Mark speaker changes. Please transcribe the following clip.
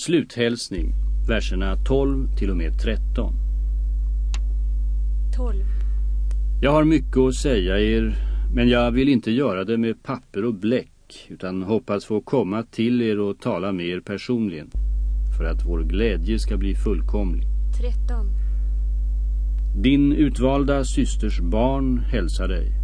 Speaker 1: Sluthälsning, verserna 12 till och med 13.
Speaker 2: 12.
Speaker 1: Jag har mycket att säga er, men jag vill inte göra det med papper och bläck, utan hoppas få komma till er och tala med er personligen, för att vår glädje ska bli fullkomlig.
Speaker 2: 13.
Speaker 1: Din utvalda systers barn hälsar dig.